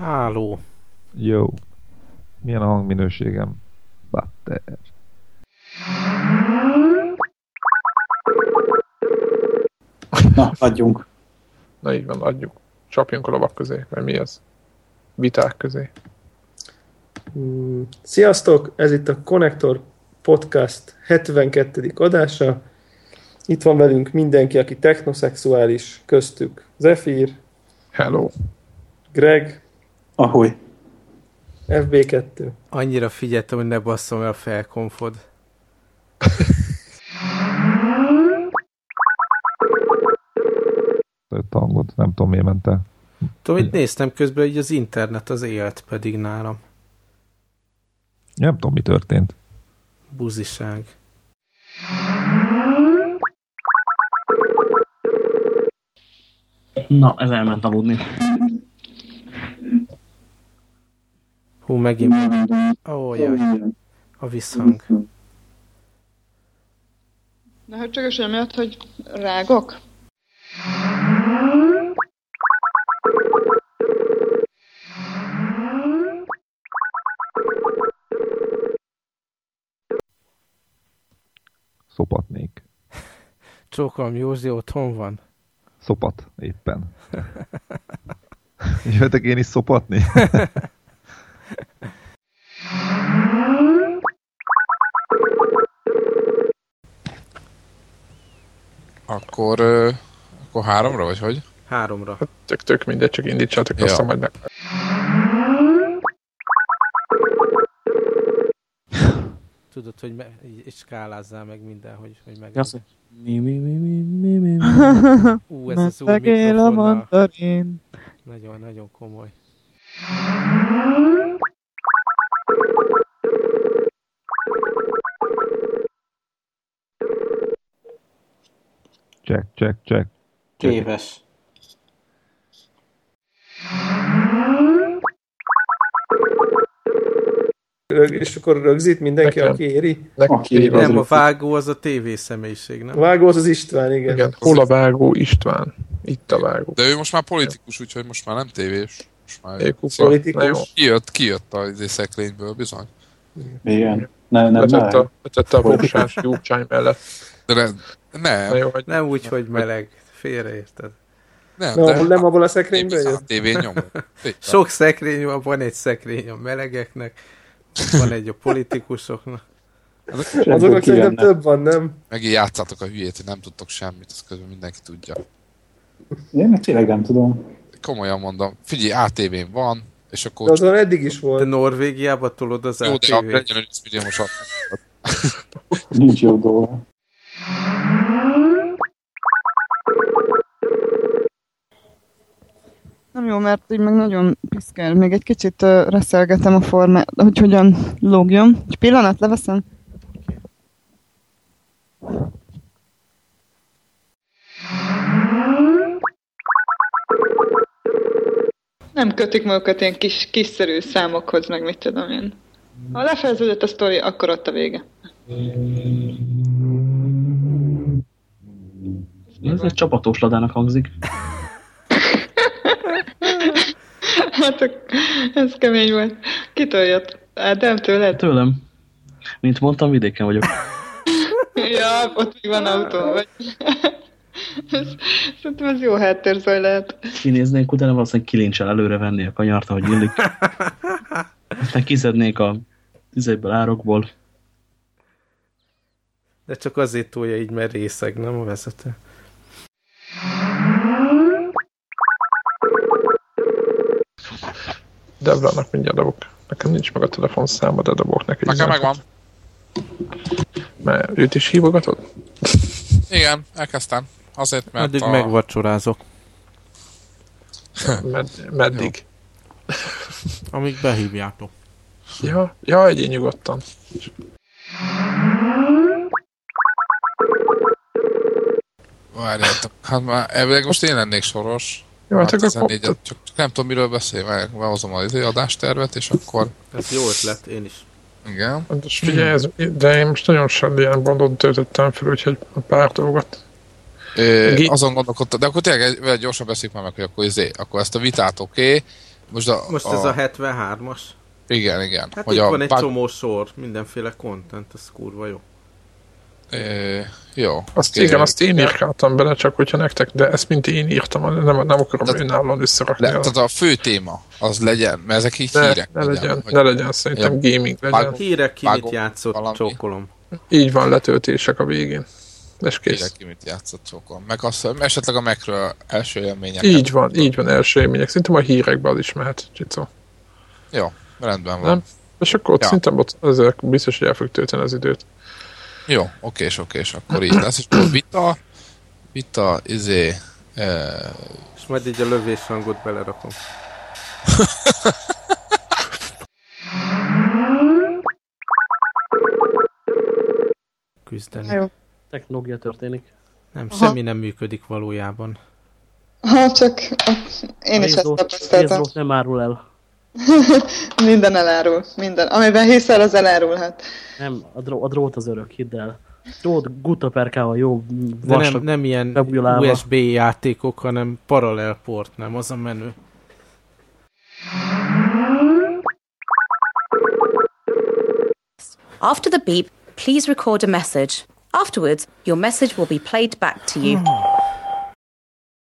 Halló. Jó. Milyen a hangminőségem? Batter. Na, adjunk. Na így van, adjuk. Csapjunk a lovak közé, vagy mi ez? Viták közé. Mm, Sziasztok, ez itt a Connector Podcast 72. adása. Itt van velünk mindenki, aki technoszexuális, köztük Zephyr, Hello. Greg, Ahogy. FB2. Annyira figyeltem, hogy ne basszom el a felkonfod. Öt hangot, nem tudom, miért ment el. Tudom, itt néztem közben, hogy az internet az élt pedig nálam. Nem tudom, mi történt. Buziság. Na, ez elment aludni. Hú, megint. Ó, jaj. A visszhang. Na, hogy csak is emiatt, hogy rágok? Szopatnék. Csókolom, Józsi otthon van. Szopat éppen. Jöhetek én is szopatni? Akkor, akkor háromra, vagy hogy? Háromra. Tök, tök mindegy, csak indítsátok, Ja. aztán majd meg. Tudod, hogy me- így skálázzál meg minden, hogy, hogy meg. Az, hogy mi, mi, mi, mi, mi, mi, mi. Ú, ez az új mikrofonnal. Nagyon, nagyon komoly. Check, check, check. Téves. Rög, és akkor rögzít mindenki, Nekem. aki éri. Nekem Aki-. Nem, a vágó az a TV személyiség, A nem? vágó az az István, igen. Igen, hol a vágó István? Itt a vágó. De ő most már politikus, úgyhogy most már nem tévés. Most már Ékupa. Politikus. Kijött, kijött a izé szekrényből, bizony. Igen. Ne, nem, Letette nem. a, letette a borsás gyúcsány mellett. De ne, nem, jó, hogy Nem úgy, hogy meleg. Félreérted. nem, Nem, de nem abból a szekrényből jött? tévén nyomó. Sok szekrény van, van egy szekrény a melegeknek, van egy a politikusoknak. Azoknak szerintem több van, nem? Megint játszátok a hülyét, hogy nem tudtok semmit, ezt közben mindenki tudja. Én tényleg nem tudom. Komolyan mondom, figyelj, ATV-n van, és akkor De azon eddig is De volt. Norvégiába tolod az jó, de ATV-t. legyen 5 milliómos Nincs jó dolga. Jó, mert így meg nagyon piszkál. Még egy kicsit uh, reszelgetem a formát, hogy hogyan lógjon. Egy pillanat, leveszem. Nem kötik magukat ilyen kis, kiszerű számokhoz, meg mit tudom én. Ha lefejeződött a sztori, akkor ott a vége. Ez egy csapatos ladának hangzik. Hát ez kemény volt. Kitől jött? Ádám tőled? Tőlem. Mint mondtam, vidéken vagyok. Ja, ott még van autó. Vagy. ez, szerintem ez jó háttérzaj lehet. Kinéznénk utána, valószínűleg kilincsel előre venni a kanyart, ahogy illik. Aztán kiszednék a tüzekből, árokból. De csak azért tolja így, mert részeg, nem a vezető. Debrának mindjárt dobok. Nekem nincs meg a telefonszáma, de dobok neki. Nekem megvan. Mert őt is hívogatod? Igen, elkezdtem. Azért, mert Addig a... megvacsorázok, Med, meddig? amíg behívjátok. Ja, ja, egyén nyugodtan. Várjátok, hát már elvileg most én lennék soros. Jó, hát akkor 14 csak, csak nem tudom, miről beszél, meg behozom az izé adástervet, és akkor Ez jó ötlet, én is. igen. Hát figyelj, ez, de én most nagyon sok ilyen bondot töltöttem fel, úgyhogy pár dolgot. Gi- azon gondolkodtam, de akkor tényleg gyorsan beszéljük már meg, hogy akkor, izé, akkor ezt a vitát oké, okay, most, a, Most ez a 73-as. Igen, igen. Hát hogy itt a van egy csomó sor, mindenféle content, az kurva jó. Ö, jó. Azt oké. igen, azt én írkáltam bele, csak hogyha nektek, de ezt mint én írtam, nem, nem akarom Tehát- önállóan összerakni. Le, tehát a fő téma az legyen, mert ezek így ne, hírek. ne legyen, hogy- ne legyen, szerintem Ja. gaming legyen. Bug- Hírek ki mit játszott, valami. csókolom. Így van, letöltések a végén. És kész. Hírek ki mit játszott csókolom. Meg azt, esetleg a Macről első élmények. Így van, így van, első élmények. Szerintem a hírekbe az is mehet, Csicó. Jó, rendben van. Nem? És akkor ott Ja. szerintem ott ezek biztos, hogy el fog tölteni az időt. Jó, okés, okés, akkor így lesz. És akkor vita, vita, izé, eh, És majd így a lövés hangot belerakom. Küzdeni. Jó. Technológia történik. Nem, Aha. semmi nem működik valójában. Ha, csak én A is ezt tapasztaltam. Nem árul el. Minden elárul. Minden. Amiben hiszel, az elárulhat. Nem, a, dró, a drót az örök, hidd el. Drót gutaperkával jó De vastag. nem, nem ilyen bebujolálva. USB játékok, hanem parallel port, nem az a menő. After the beep, please record a message. Afterwards, your message will be played back to you.